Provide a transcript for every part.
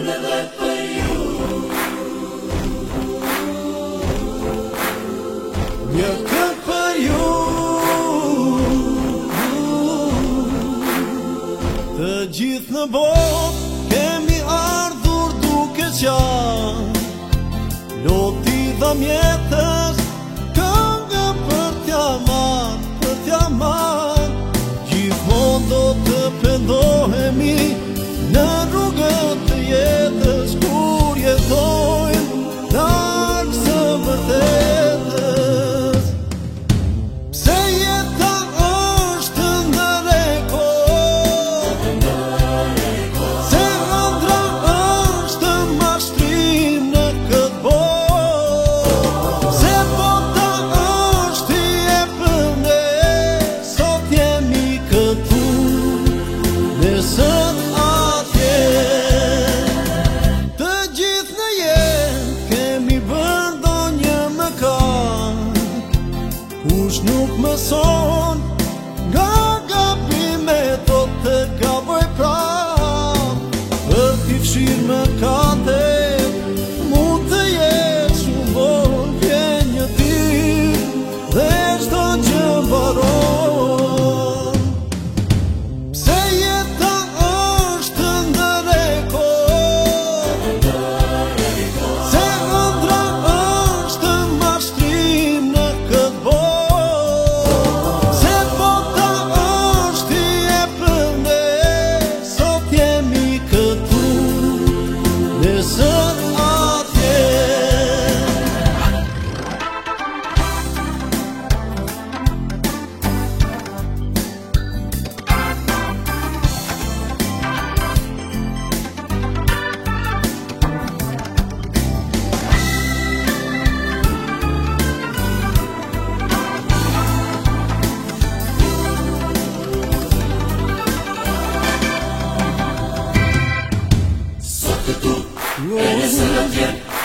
Në dhe për ju Një këtë Të gjithë në bot Kemi ardhur duke qan Loti dhe mjetën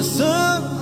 listen